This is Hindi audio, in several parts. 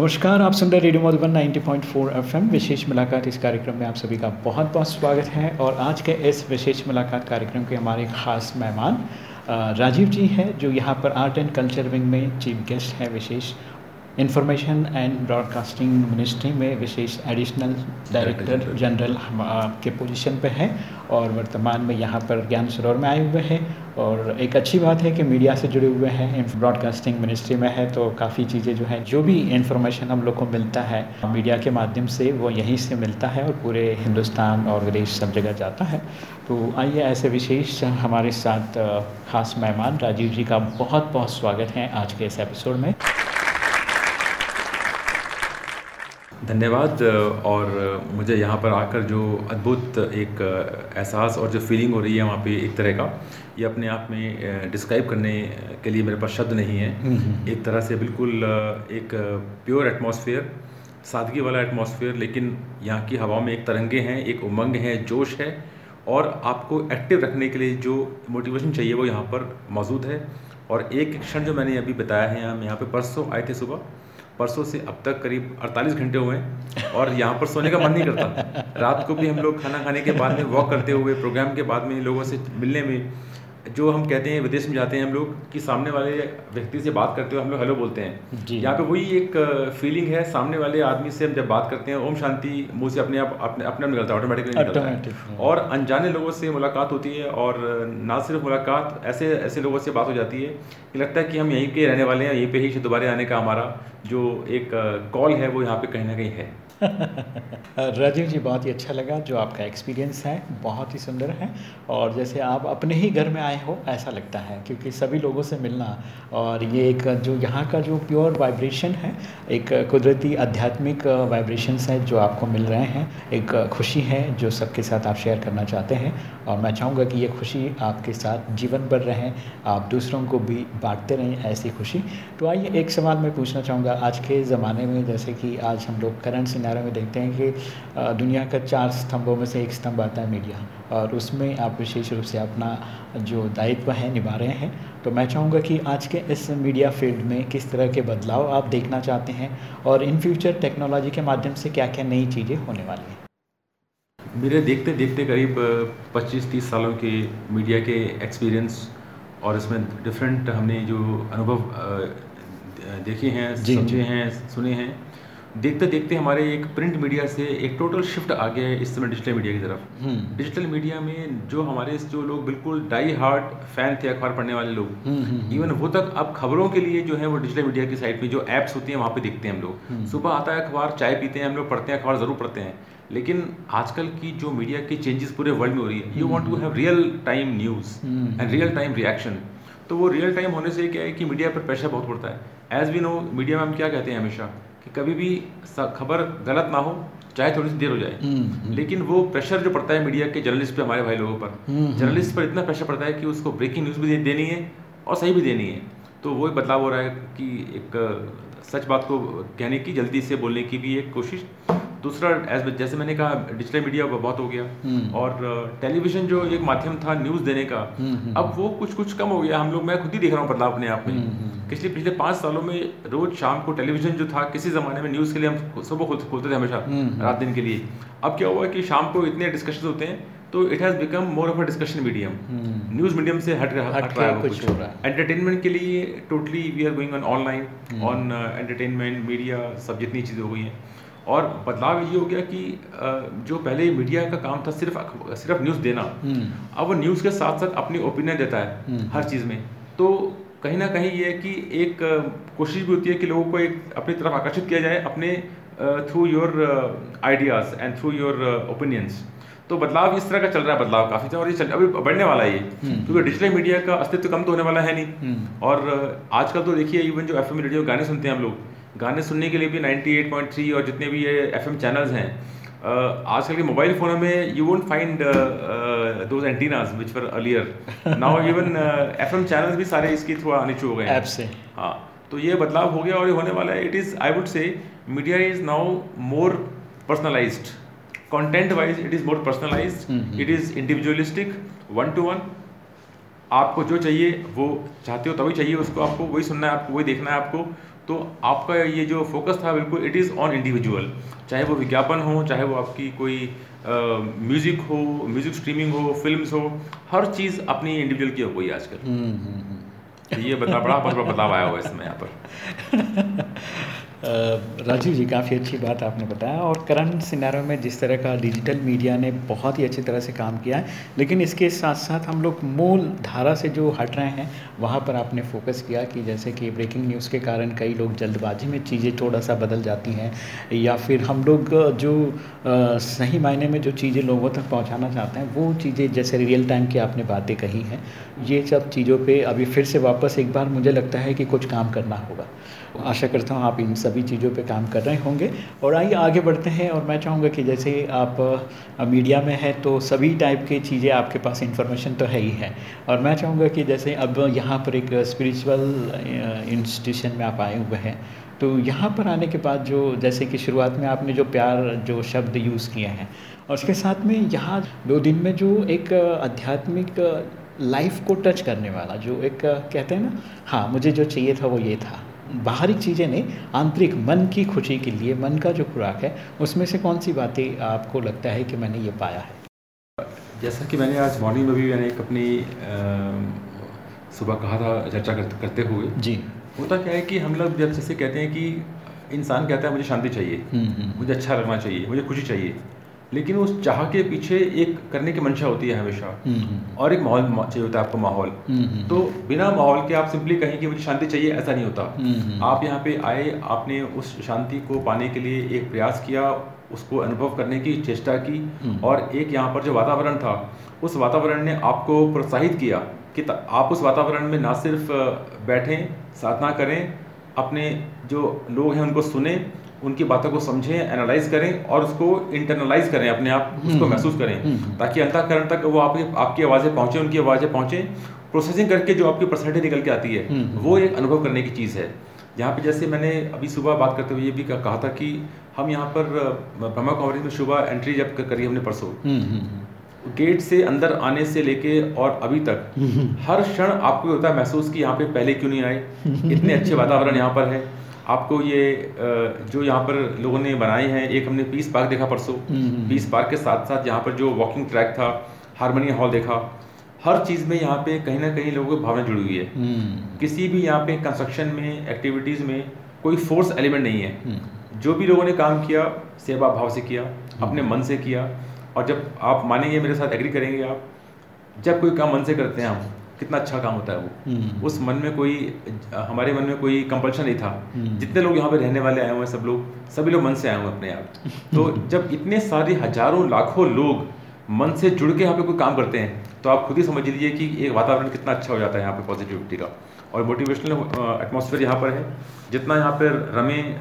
नमस्कार, आप सुन रहे रेडियो मधुबन 90.4 एफएम विशेष मुलाकात इस कार्यक्रम में आप सभी का बहुत बहुत स्वागत है और आज के इस विशेष मुलाकात कार्यक्रम के हमारे खास मेहमान राजीव जी हैं, जो यहाँ पर आर्ट एंड कल्चर विंग में चीफ गेस्ट हैं विशेष। इंफॉर्मेशन एंड ब्रॉडकास्टिंग मिनिस्ट्री में विशेष एडिशनल डायरेक्टर जनरल हम, आपके के पोजीशन पे हैं और वर्तमान में यहाँ पर ज्ञान सरोवर में आए हुए हैं और एक अच्छी बात है कि मीडिया से जुड़े हुए हैं ब्रॉडकास्टिंग मिनिस्ट्री में है तो काफ़ी चीज़ें जो हैं जो भी इंफॉर्मेशन हम लोग को मिलता है मीडिया के माध्यम से वो यहीं से मिलता है और पूरे हिंदुस्तान और विदेश सब जगह जाता है। तो आइए ऐसे विशेष हमारे साथ खास मेहमान राजीव जी का बहुत बहुत स्वागत है आज के इस एपिसोड में। धन्यवाद और मुझे यहाँ पर आकर जो अद्भुत एक एहसास और जो फीलिंग हो रही है वहाँ पे एक तरह का ये अपने आप में डिस्क्राइब करने के लिए मेरे पास शब्द नहीं है। एक तरह से बिल्कुल एक प्योर एटमॉस्फेयर सादगी वाला एटमॉस्फेयर लेकिन यहाँ की हवा में एक तरंगे हैं एक उमंग है जोश है और आपको एक्टिव रखने के लिए जो मोटिवेशन चाहिए वो यहाँ पर मौजूद है। और एक क्षण जो मैंने अभी बताया है हम यहाँ पे परसों आए थे सुबह परसों से अब तक करीब 48 घंटे हुए हैं और यहाँ पर सोने का मन नहीं करता। रात को भी हम लोग खाना खाने के बाद में वॉक करते हुए प्रोग्राम के बाद में लोगों से मिलने में जो हम कहते हैं विदेश में जाते हैं हम लोग कि सामने वाले व्यक्ति से बात करते हुए हम लोग हेलो बोलते हैं। यहाँ पे वही एक फीलिंग है सामने वाले आदमी से हम जब बात करते हैं ओम शांति मुँह से अपने आप अपने अपने आप निकलता है ऑटोमेटिकली निकलता है। हाँ। और अनजाने लोगों से मुलाकात होती है और ना सिर्फ़ मुलाकात ऐसे ऐसे लोगों से बात हो जाती है कि लगता है कि हम यहीं के रहने वाले हैं यहीं पर ही दोबारा आने का हमारा जो एक कॉल है वो यहाँ पे कहीं ना कहीं है। राजीव जी, बहुत ही अच्छा लगा जो आपका एक्सपीरियंस है, बहुत ही सुंदर है। और जैसे आप अपने ही घर में आए हो, ऐसा लगता है, क्योंकि सभी लोगों से मिलना और ये एक जो यहाँ का जो प्योर वाइब्रेशन है, एक कुदरती आध्यात्मिक वाइब्रेशन है जो आपको मिल रहे हैं। एक खुशी है जो सबके साथ आप शेयर करना चाहते हैं। और मैं चाहूँगा कि ये खुशी आपके साथ जीवन भर रहें, आप दूसरों को भी बांटते रहें ऐसी खुशी। तो आइए एक सवाल मैं पूछना चाहूँगा। आज के ज़माने में जैसे कि आज हम लोग करंट सिनारे में देखते हैं कि दुनिया का चार स्तंभों में से एक स्तंभ आता है मीडिया और उसमें आप विशेष रूप से अपना जो दायित्व है, निभा रहे हैं। तो मैं चाहूँगा कि आज के इस मीडिया फ़ील्ड में किस तरह के बदलाव आप देखना चाहते हैं, और इन फ्यूचर टेक्नोलॉजी के माध्यम से क्या क्या नई चीज़ें होने वाली हैं। मेरे देखते देखते करीब 25-30 सालों के मीडिया के एक्सपीरियंस और इसमें डिफरेंट हमने जो अनुभव देखे हैं समझे हैं सुने हैं। देखते देखते हमारे एक प्रिंट मीडिया से एक टोटल शिफ्ट आ गया है इस समय डिजिटल मीडिया की तरफ़। हम्म। डिजिटल मीडिया में जो हमारे जो लोग बिल्कुल डाई हार्ट फ़ैन थे अखबार पढ़ने वाले लोग हम्म, हम्म, इवन वो तक अब खबरों के लिए जो है वो डिजिटल मीडिया की साइट पे जो एप्स होती हैं वहाँ पे देखते हैं हम हम्म। लोग सुबह आता है अखबार चाय पीते हैं हम लोग पढ़ते हैं अखबार ज़रूर पढ़ते हैं। लेकिन आजकल की जो मीडिया की चेंजेस पूरे वर्ल्ड में हो रही है you want to have real time news hmm. And real time reaction तो वो रियल टाइम होने से क्या है कि मीडिया पर प्रेशर बहुत पड़ता है। एज वी नो मीडिया में हम क्या कहते हैं हमेशा कि कभी भी खबर गलत ना हो चाहे थोड़ी सी देर हो जाए। हम्म, लेकिन वो प्रेशर जो पड़ता है मीडिया के जर्नलिस्ट पे हमारे भाई लोगों पर हम्म, जर्नलिस्ट पर इतना प्रेशर पड़ता है कि उसको ब्रेकिंग न्यूज़ भी देनी है और सही भी देनी है। तो वो एक बदलाव हो रहा है कि एक सच बात को कहने की जल्दी से बोलने की भी एक कोशिश। दूसरा एज जैसे मैंने कहा डिजिटल मीडिया बहुत हो गया हम्म। और टेलीविज़न जो एक माध्यम था न्यूज़ देने का हम्म, हम्म। अब वो कुछ कुछ कम हो गया हम लोग मैं खुद ही देख रहा हूँ बदलाव अपने आप में। पिछले पिछले पाँच सालों में रोज शाम को टेलीविज़न जो था किसी ज़माने में न्यूज़ के लिए हम सुबह खोल- खोलते थे हमेशा। रात दिन के लिए अब क्या हुआ कि शाम को इतने डिस्कशन होते हैं तो it has become more of a discussion medium. News medium से हट रहा हट रहा है कुछ हो रहा है। एंटरटेनमेंट के लिए totally we are going on. Online on entertainment media सब जितनी चीज़ें हो गई हैं और बदलाव ये हो गया कि जो पहले मीडिया का काम था सिर्फ़ सिर्फ़ न्यूज़ देना। हम्म। अब वो न्यूज़ के साथ साथ अपनी ओपिनियन देता है हम्म। हर चीज़ में। तो कहीं ना कहीं ये है कि एक कोशिश भी होती है कि लोगों को एक अपनी तरफ़ आकर्षित किया जाए अपने through your ideas and through your opinions तो बदलाव इस तरह का चल रहा है बदलाव काफ़ी और ये चल अभी बढ़ने वाला है ये। क्योंकि डिजिटल मीडिया का अस्तित्व कम तो होने वाला है नहीं। और आजकल तो देखिए इवन जो एफएम रेडियो गाने सुनते हैं हम लोग गाने सुनने के लिए भी 98.3 और जितने भी ये एफएम चैनल्स हैं आजकल के मोबाइल फ़ोन में you won't find those antennas which were earlier now even FM channels भी सारे इसके थ्रू आने शुरू हो गए ऐप से। हाँ तो ये बदलाव हो गया और ये होने वाला है। It is I would say media is now more personalised content wise it is more personalised it is individualistic one to one आपको जो चाहिए वो चाहते हो तभी चाहिए उसको आपको वही सुनना है आपको वही देखना है आपको। तो आपका ये जो फोकस था बिल्कुल इट इज़ ऑन इंडिविजुअल चाहे वो विज्ञापन हो चाहे वो आपकी कोई म्यूज़िक हो म्यूज़िक स्ट्रीमिंग हो फ़िल्म हो हर चीज़ अपनी इंडिविजुअल की हो गई आजकल। तो ये बता बड़ा बड़ा बदलाव आया हुआ है इसमें यहाँ पर। राजीव जी, काफ़ी अच्छी बात आपने बताया और करंट सिनारों में जिस तरह का डिजिटल मीडिया ने बहुत ही अच्छी तरह से काम किया है, लेकिन इसके साथ साथ हम लोग मूल धारा से जो हट रहे हैं, वहाँ पर आपने फोकस किया कि जैसे कि ब्रेकिंग न्यूज़ के कारण कई लोग जल्दबाजी में चीज़ें थोड़ा सा बदल जाती हैं, या फिर हम लोग जो सही मायने में जो चीज़ें लोगों तक पहुँचाना चाहते हैं, वो चीज़ें जैसे रियल टाइम की आपने बातें कही हैं, ये सब चीज़ों पर अभी फिर से वापस एक बार मुझे लगता है कि कुछ काम करना होगा। आशा करता हूँ आप इन सभी चीज़ों पे काम कर रहे होंगे। और आइए आगे बढ़ते हैं और मैं चाहूँगा कि जैसे आप मीडिया में हैं तो सभी टाइप की चीज़ें आपके पास इंफॉर्मेशन तो है ही है। और मैं चाहूँगा कि जैसे अब यहाँ पर एक स्पिरिचुअल इंस्टीट्यूशन में आप आए हुए हैं। तो यहाँ पर आने के बाद जो, जैसे कि शुरुआत में आपने जो प्यार, जो शब्द यूज़ किए हैं, और उसके साथ में यहाँ दो दिन में जो एक आध्यात्मिक लाइफ को टच करने वाला, जो एक, कहते हैं ना हाँ मुझे जो चाहिए था वो ये था। बाहरी चीज़ें नहीं आंतरिक मन की खुशी के लिए मन का जो खुराक है उसमें से कौन सी बातें आपको लगता है कि मैंने ये पाया है? जैसा कि मैंने आज मॉर्निंग में भी मैंने एक अपनी सुबह कहा था चर्चा करते, करते हुए। जी। होता क्या है कि हम लोग जब जैसे कहते हैं कि इंसान कहता है मुझे शांति चाहिए हम्म, हम्म, मुझे अच्छा लगना चाहिए मुझे खुशी चाहिए। लेकिन उस चाह के पीछे एक करने की मंशा होती है हमेशा। हम्म, हम्म, और एक माहौल चाहिए होता है आपको माहौल। हम्म, तो बिना माहौल के आप सिंपली कहें कि मुझे शांति चाहिए ऐसा नहीं होता। आप यहाँ पे आए आपने उस शांति को पाने के लिए एक प्रयास किया उसको अनुभव करने की चेष्टा की। और एक यहाँ पर जो वातावरण था उस वातावरण ने आपको प्रोत्साहित किया कि आप उस वातावरण में ना सिर्फ़ बैठें साधना करें अपने जो लोग हैं उनको सुने उनकी बातों को समझें एनालाइज करें और उसको इंटरनलाइज करें अपने आप उसको हम्म। महसूस करें। हम्म। ताकि अंतःकरण तक वो आपकी आपकी आवाज़ें पहुँचे उनकी आवाज़ें पहुँचे। प्रोसेसिंग करके जो आपकी पर्सनैलिटी निकल के आती है हम्म। वो एक अनुभव करने की चीज़ है। यहाँ पे जैसे मैंने अभी सुबह बात करते हुए ये भी कहा था कि हम यहाँ पर ब्रह्मा कुमारी में सुबह एंट्री जब करी हमने परसों। हम्म, हम्म, गेट से अंदर आने से लेके और अभी तक हर क्षण आपको होता है महसूस कि यहाँ पे पहले क्यों नहीं आए? इतने अच्छे वातावरण यहाँ पर है। आपको ये जो यहाँ पर लोगों ने बनाए हैं एक हमने पीस पार्क देखा परसों। हम्म। पीस पार्क के साथ साथ यहाँ पर जो वॉकिंग ट्रैक था हारमोनियम हॉल देखा हर चीज़ में यहाँ पे कहीं ना कहीं लोगों की भावना जुड़ी हुई है। हम्म, किसी भी यहाँ पे कंस्ट्रक्शन में एक्टिविटीज़ में कोई फोर्स एलिमेंट नहीं है। हम्म, जो भी लोगों ने काम किया सेवा भाव से किया अपने मन से किया और जब आप मानेंगे मेरे साथ एग्री करेंगे आप जब कोई काम मन से करते हैं हम कितना अच्छा काम होता है वो। हम्म, उस मन में कोई हमारे मन में कोई कंपल्शन नहीं था। हम्म। जितने लोग यहाँ पे रहने वाले आए हुए हैं सब लोग सभी लोग मन से आए हुए अपने आप। तो जब इतने सारे हज़ारों लाखों लोग मन से जुड़ के यहाँ पे कोई काम करते हैं तो आप खुद ही समझ लीजिए कि एक वातावरण कितना अच्छा हो जाता है यहाँ पे पॉजिटिविटी का। और मोटिवेशनल एटमॉस्फेयर यहाँ पर है। जितना यहाँ पर रमें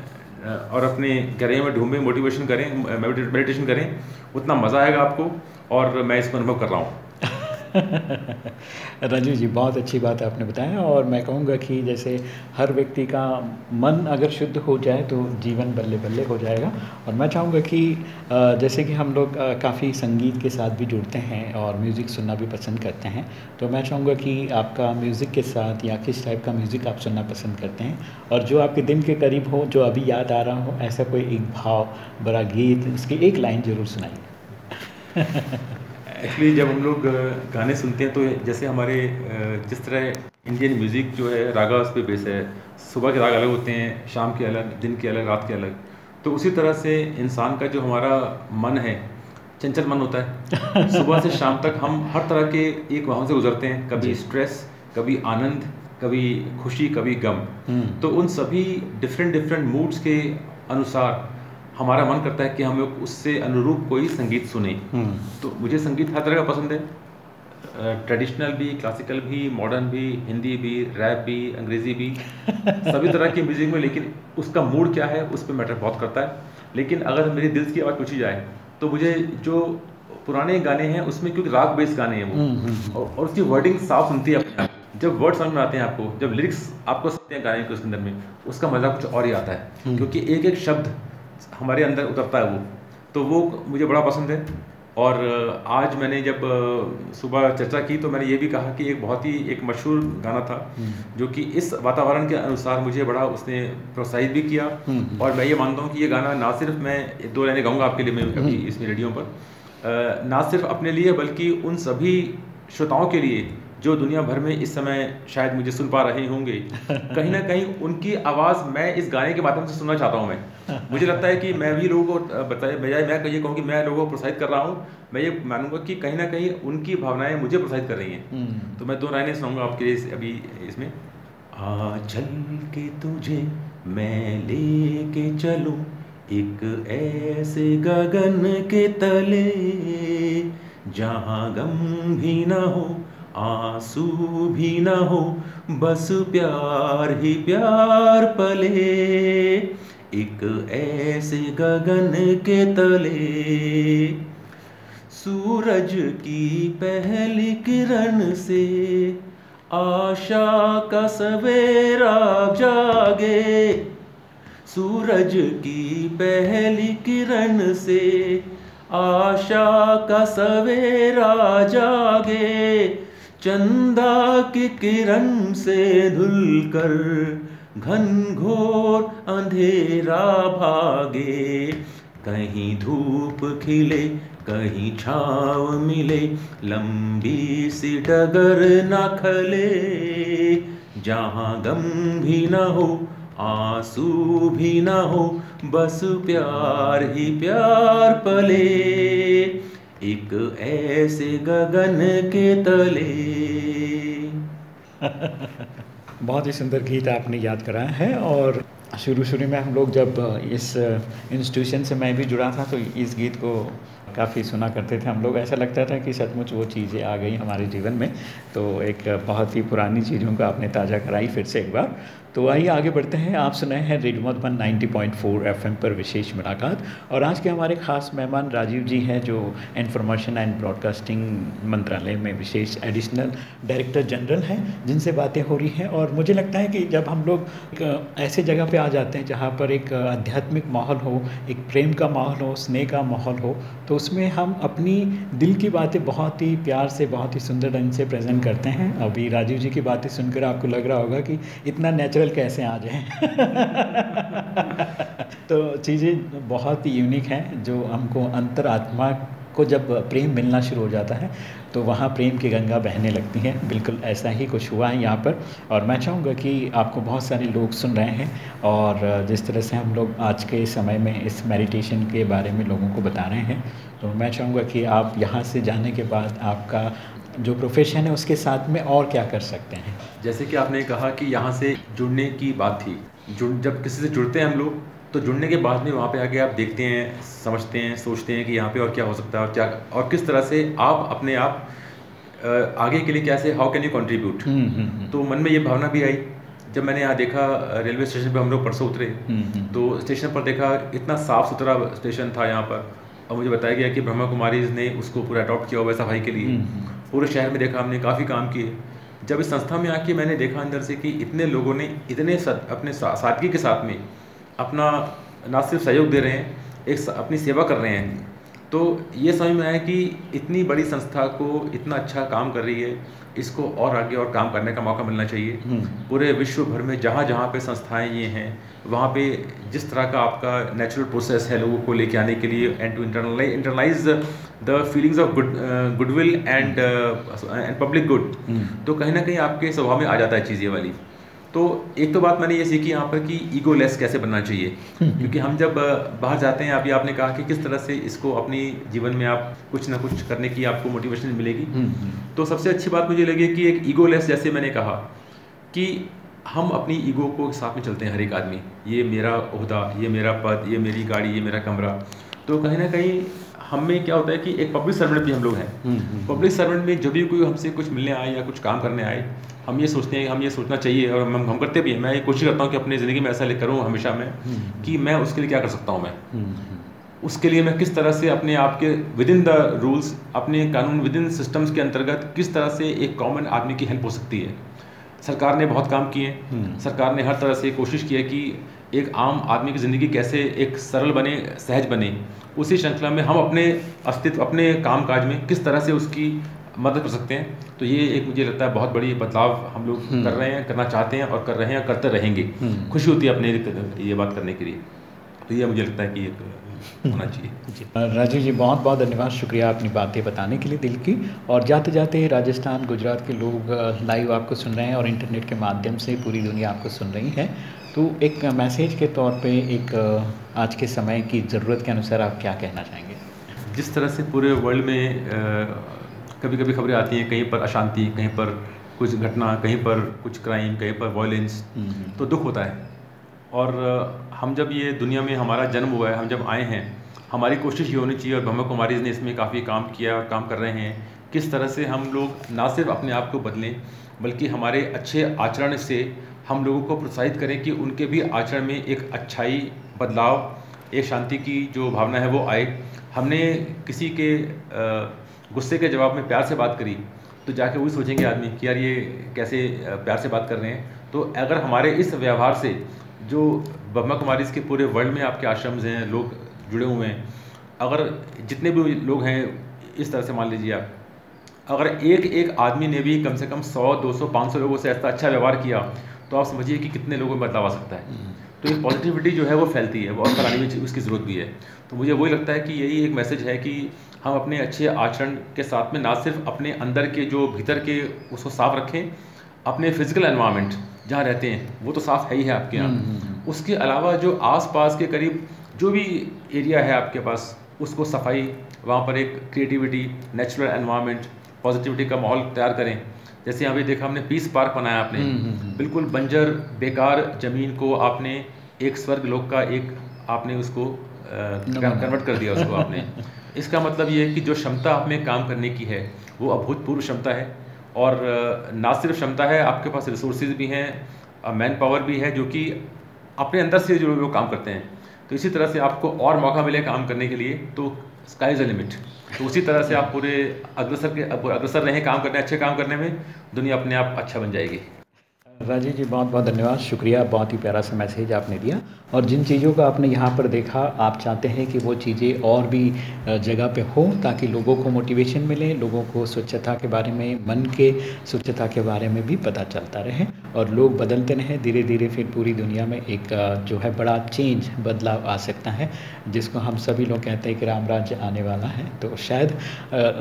और अपने गहरे में ढूंढें मोटिवेशन करें मेडिटेशन करें उतना मज़ा आएगा आपको। और मैं इसको अनुभव कर रहा हूँ। राजीव जी, बहुत अच्छी बात आपने बताया और मैं कहूँगा कि जैसे हर व्यक्ति का मन अगर शुद्ध हो जाए तो जीवन बल्ले बल्ले हो जाएगा। और मैं चाहूँगा कि जैसे कि हम लोग काफ़ी संगीत के साथ भी जुड़ते हैं और म्यूज़िक सुनना भी पसंद करते हैं। तो मैं चाहूँगा कि आपका म्यूज़िक के साथ या किस टाइप का म्यूज़िक आप सुनना पसंद करते हैं और जो आपके दिल के करीब हो, जो अभी याद आ रहा हो, ऐसा कोई एक भाव, बड़ा गीत, उसकी एक लाइन ज़रूर सुनाइए। एक्चुअली जब हम लोग गाने सुनते हैं तो जैसे हमारे जिस तरह इंडियन म्यूज़िक जो है रागा उस पर बेस है। सुबह के राग अलग होते हैं शाम के अलग दिन के अलग रात के अलग। तो उसी तरह से इंसान का जो हमारा मन है चंचल मन होता है। सुबह से शाम तक हम हर तरह के एक वहाँ से गुजरते हैं। कभी स्ट्रेस कभी आनंद कभी खुशी कभी गम। हम्म। तो उन सभी डिफरेंट डिफरेंट मूड्स के अनुसार हमारा मन करता है कि हम लोग उससे अनुरूप कोई संगीत सुने। हम्म, तो मुझे संगीत हर तरह का पसंद है। ट्रेडिशनल भी क्लासिकल भी मॉडर्न भी हिंदी भी रैप भी अंग्रेज़ी भी सभी तरह की म्यूज़िक में लेकिन उसका मूड क्या है उस पर मैटर बहुत करता है। लेकिन अगर मेरे दिल की आवाज़ पूछी जाए तो मुझे जो पुराने गाने हैं उसमें क्योंकि राग बेस्ड गाने हैं वो। और, और उसकी वर्डिंग साफ़ सुनती है अपने आप। जब वर्ड समझ में आते हैं आपको जब लिरिक्स आपको सुनते हैं गाने के उसके अंदर में उसका मज़ा कुछ और ही आता है। क्योंकि एक एक शब्द हमारे अंदर उतरता है वो। तो वो मुझे बड़ा पसंद है। और आज मैंने जब सुबह चर्चा की तो मैंने ये भी कहा कि एक बहुत ही एक मशहूर गाना था जो कि इस वातावरण के अनुसार मुझे बड़ा उसने प्रोत्साहित भी किया। और मैं ये मानता हूँ कि ये गाना ना सिर्फ़ मैं दो लाइनें गाऊँगा आपके लिए मैं अभी इसमें रेडियो पर। ना सिर्फ़ अपने लिए बल्कि उन सभी श्रोताओं के लिए जो दुनिया भर में इस समय शायद मुझे सुन पा रहे होंगे। कहीं ना कहीं उनकी आवाज़ मैं इस गाने के माध्यम से सुनना चाहता हूँ मैं। मुझे लगता है कि मैं भी लोगों को बताए बजाय मैं ये कहूँ कि मैं लोगों को प्रोत्साहित कर रहा हूँ। मैं ये मानूँगा कि कहीं ना कहीं उनकी भावनाएँ मुझे प्रोत्साहित कर रही हैं। तो मैं दो लाइनें सुनाऊँगा आपके लिए अभी इसमें। आ चल के तुझे मैं लेके चलूँ एक ऐसे गगन के तले जहाँ गम भी न हो आँसू भी न हो बस प्यार ही प्यार पले। एक ऐसे गगन के तले सूरज की पहली किरण से आशा का सवेरा जागे। सूरज की पहली किरण से आशा का सवेरा जागे। चंदा की किरण से धुलकर घन घोर अंधेरा भागे। कहीं धूप खिले, कहीं छाव मिले, लंबी सी डगर न खले। जहाँ गम भी न हो, आँसू भी न हो, बस प्यार ही प्यार पले। एक ऐसे गगन के तले। बहुत ही सुंदर गीत आपने याद कराया है और शुरू शुरू में हम लोग जब इस इंस्टीट्यूशन से मैं भी जुड़ा था तो इस गीत को काफ़ी सुना करते थे हम लोग। ऐसा लगता था कि सचमुच वो चीज़ें आ गई हमारे जीवन में। तो एक बहुत ही पुरानी चीज़ों को आपने ताज़ा कराई फिर से एक बार। तो आइए आगे बढ़ते हैं। आप सुनाए हैं रेडियो मधुबन 90.4 एफएम पर विशेष मुलाकात। और आज के हमारे खास मेहमान राजीव जी हैं, जो इंफॉर्मेशन एंड ब्रॉडकास्टिंग मंत्रालय में विशेष एडिशनल डायरेक्टर जनरल हैं, जिनसे बातें हो रही हैं। और मुझे लगता है कि जब हम लोग ऐसे जगह पे आ जाते हैं, जहाँ पर एक आध्यात्मिक माहौल हो, एक प्रेम का माहौल हो, स्नेह का माहौल हो तो उसमें हम अपनी दिल की बातें बहुत ही प्यार से, बहुत ही सुंदर ढंग से प्रेजेंट करते हैं। अभी राजीव जी की बातें सुनकर आपको लग रहा होगा कि इतना नेचुरल कैसे आ जाए। तो चीज़ें बहुत ही यूनिक हैं, जो हमको अंतर आत्मा को जब प्रेम मिलना शुरू हो जाता है तो वहाँ प्रेम की गंगा बहने लगती है। बिल्कुल ऐसा ही कुछ हुआ है यहाँ पर। और मैं चाहूँगा कि आपको बहुत सारे लोग सुन रहे हैं और जिस तरह से हम लोग आज के समय में इस मेडिटेशन के बारे में लोगों को बता रहे हैं तो मैं चाहूँगा कि आप यहाँ से जाने के बाद आपका जो प्रोफेशन है उसके साथ में और क्या कर सकते हैं। जैसे कि आपने कहा कि यहाँ से जुड़ने की बात थी। जुड़, जब किसी से जुड़ते हैं हम लोग तो जुड़ने के बाद में वहाँ पे आके आप देखते हैं समझते हैं सोचते हैं कि यहाँ पे और क्या हो सकता है और क्या और किस तरह से आप अपने आप आगे के लिए कैसे हाउ कैन यू कंट्रीब्यूट तो मन में ये भावना भी आई जब मैंने यहाँ देखा रेलवे स्टेशन पे हम लोग परसों उतरे तो स्टेशन पर देखा इतना साफ़ सुथरा स्टेशन था यहाँ पर और मुझे बताया गया कि ब्रह्मा कुमारी ने उसको पूरा अडॉप्ट किया हुआ है सफ़ाई के लिए। पूरे शहर में देखा हमने काफ़ी काम किए। जब इस संस्था में आके मैंने देखा अंदर से कि इतने लोगों ने इतने अपने सादगी के साथ में अपना ना सिर्फ़ सहयोग दे रहे हैं एक अपनी सेवा कर रहे हैं। तो ये समझ में आया कि इतनी बड़ी संस्था को इतना अच्छा काम कर रही है इसको और आगे और काम करने का मौका मिलना चाहिए। पूरे विश्व भर में जहाँ जहाँ पे संस्थाएँ ये हैं वहाँ पे जिस तरह का आपका नेचुरल प्रोसेस है लोगों को लेके आने के लिए and to internalise internalise the feelings of good goodwill and and public good तो कहीं ना कहीं आपके स्वभाव में आ जाता है चीज़ ये वाली। तो एक तो बात मैंने ये सीखी यहाँ पर कि ईगो लेस कैसे बनना चाहिए? क्योंकि हम जब बाहर जाते हैं अभी आपने कहा कि किस तरह से इसको अपनी जीवन में आप कुछ ना कुछ करने की आपको मोटिवेशन मिलेगी। तो सबसे अच्छी बात मुझे लगी कि एक ईगो लेस जैसे मैंने कहा कि हम अपनी ईगो को साथ में चलते हैं हर एक आदमी। ये मेरा उहदा ये मेरा पद ये मेरी गाड़ी ये मेरा कमरा। तो कहीं ना कहीं हम में क्या होता है कि एक पब्लिक सर्वेंट भी हम लोग हैं। पब्लिक सर्वेंट में जब भी कोई हमसे कुछ मिलने आए या कुछ काम करने आए हम ये सोचते हैं हम ये सोचना चाहिए और हम हम करते भी हैं। मैं ये कोशिश करता हूँ कि अपनी ज़िंदगी में ऐसा ले करूँ हमेशा मैं कि मैं उसके लिए क्या कर सकता हूँ मैं? उसके लिए मैं किस तरह से अपने आप के विद इन द रूल्स अपने कानून विद इन सिस्टम्स के अंतर्गत किस तरह से एक कॉमन आदमी की हेल्प हो सकती है? सरकार ने बहुत काम किए सरकार ने हर तरह से कोशिश की है कि एक आम आदमी की ज़िंदगी कैसे एक सरल बने सहज बने। उसी श्रृंखला में हम अपने अस्तित्व अपने काम काज में किस तरह से उसकी मदद कर सकते हैं। तो ये एक मुझे लगता है बहुत बड़ी बदलाव हम लोग कर रहे हैं करना चाहते हैं और कर रहे हैं करते रहेंगे। खुशी होती है अपने ये बात करने के लिए। तो ये मुझे लगता है कि एक होना चाहिए। जी। राजीव जी बहुत बहुत धन्यवाद। शुक्रिया अपनी बातें बताने के लिए दिल की। और जाते जाते राजस्थान गुजरात के लोग लाइव आपको सुन रहे हैं और इंटरनेट के माध्यम से पूरी दुनिया आपको सुन रही है। तो एक मैसेज के तौर पे एक आज के समय की ज़रूरत के अनुसार आप क्या कहना चाहेंगे? जिस तरह से पूरे वर्ल्ड में कभी कभी खबरें आती हैं कहीं पर अशांति कहीं पर कुछ घटना कहीं पर कुछ क्राइम कहीं पर वायलेंस तो दुख होता है। और हम जब ये दुनिया में हमारा जन्म हुआ है हम जब आए हैं हमारी कोशिश ये होनी चाहिए और ब्रह्मा कुमारी ने इसमें काफ़ी काम किया काम कर रहे हैं किस तरह से हम लोग ना सिर्फ़ अपने आप को बदलें बल्कि हमारे अच्छे आचरण से हम लोगों को प्रोत्साहित करें कि उनके भी आचरण में एक अच्छाई बदलाव एक शांति की जो भावना है वो आए। हमने किसी के गुस्से के जवाब में प्यार से बात करी तो जाके वही सोचेंगे आदमी कि यार ये कैसे प्यार से बात कर रहे हैं। तो अगर हमारे इस व्यवहार से जो ब्रह्मा कुमारी के पूरे वर्ल्ड में आपके आश्रम्स हैं लोग जुड़े हुए हैं अगर जितने भी लोग हैं इस तरह से मान लीजिए आप अगर एक एक आदमी ने भी कम से कम 100, 200, 500 लोगों से ऐसा अच्छा व्यवहार किया तो आप समझिए कि कितने लोगों में बदलाव आ सकता है। तो ये पॉजिटिविटी जो है वो फैलती है और फैलाने में उसकी ज़रूरत भी है। तो मुझे वही लगता है कि यही एक मैसेज है कि हम अपने अच्छे आचरण के साथ में ना सिर्फ़ अपने अंदर के जो भीतर के उसको साफ़ रखें अपने फ़िज़िकल एनवायरनमेंट जहाँ रहते हैं वो तो साफ़ है ही है आपके यहाँ। हम्म, हम्म, हम्म। उसके अलावा जो आस के करीब जो भी एरिया है आपके पास उसको सफ़ाई वहाँ पर एक क्रिएटिविटी नेचुरल एनवायरनमेंट पॉजिटिविटी का माहौल तैयार करें। जैसे यहाँ पे देखा हमने पीस पार्क बनाया आपने। बिल्कुल बंजर बेकार ज़मीन को आपने एक स्वर्ग लोक का एक आपने उसको कन्वर्ट कर दिया उसको आपने। इसका मतलब ये है कि जो क्षमता आप में काम करने की है, वो अभूतपूर्व क्षमता है। और ना सिर्फ़ क्षमता है, आपके पास रिसोर्सेज भी हैं मैन पावर भी है, जो कि अपने अंदर से जो लोग काम करते हैं। तो इसी तरह से आपको और मौका मिले काम करने के लिए तो स्काई इज़ लिमिट तो उसी तरह से आप पूरे अग्रसर के अग्रसर रहें काम करने, अच्छे काम करने में, दुनिया अपने आप अच्छा बन जाएगी। राजीव जी, बहुत बहुत धन्यवाद। शुक्रिया, बहुत ही प्यारा सा मैसेज आपने दिया। और जिन चीज़ों का आपने यहाँ पर देखा, आप चाहते हैं कि वो चीज़ें और भी जगह पे हो ताकि लोगों को मोटिवेशन मिले, लोगों को स्वच्छता के बारे में, मन के स्वच्छता के बारे में भी पता चलता रहे और लोग बदलते रहें। धीरे धीरे फिर पूरी दुनिया में एक जो है बड़ा चेंज बदलाव आ सकता है, जिसको हम सभी लोग कहते हैं कि राम राज्य आने वाला है। तो शायद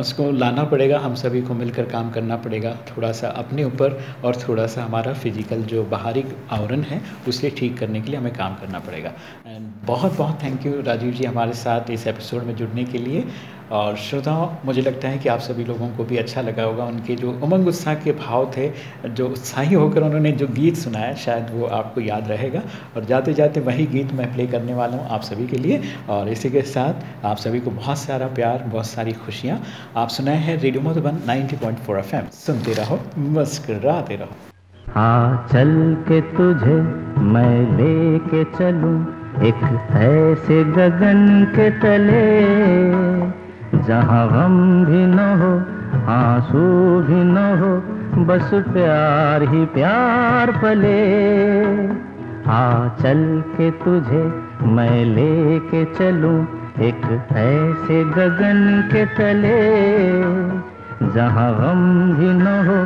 उसको लाना पड़ेगा, हम सभी को मिलकर काम करना पड़ेगा, थोड़ा सा अपने ऊपर और थोड़ा सा हमारा फ़िज़िकल जो बाहरी आवरण है, उसे ठीक करने के लिए हमें काम करना पड़ेगा। एंड बहुत बहुत थैंक यू राजीव जी हमारे साथ इस एपिसोड में जुड़ने के लिए। और श्रोताओं, मुझे लगता है कि आप सभी लोगों को भी अच्छा लगा होगा। उनके जो उमंग, उत्साह के भाव थे, जो उत्साही होकर उन्होंने जो गीत सुनाया, शायद वो आपको याद रहेगा। और जाते जाते वही गीत मैं प्ले करने वाला हूँ आप सभी के लिए। और इसी के साथ आप सभी को बहुत सारा प्यार, बहुत सारी खुशियाँ। आप सुनाए हैं रेडियो मधुबन 90.4 पॉइंट सुनते रहो, मुस्कराते रहो। हाँ चल के तुझे मैं लेके चलूँ एक ऐसे गगन के तले। जहाँ गम भी न हो, आँसू भी न हो, बस प्यार ही प्यार पले। हाँ चल के तुझे मैं लेके चलूँ एक ऐसे गगन के तले। जहाँ गम भी न हो,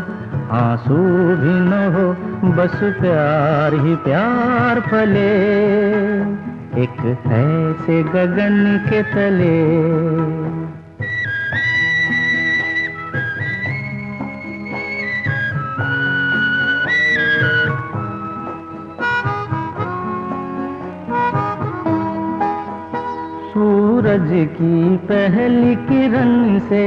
आँसू भी न हो, बस प्यार ही प्यार फले। एक ऐसे गगन के तले। सूरज की पहली किरण से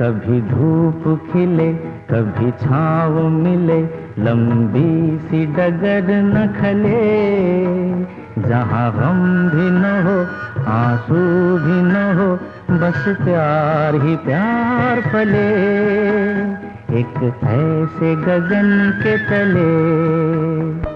कभी धूप खिले, कभी छाव मिले, लंबी सी डगर न खले। जहाँ गम भी न हो, आँसू भी न हो, बस प्यार ही प्यार फले एक ऐसे गगन के तले।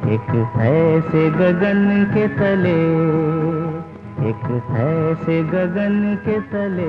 एक ऐसे गगन के तले एक ऐसे गगन के तले।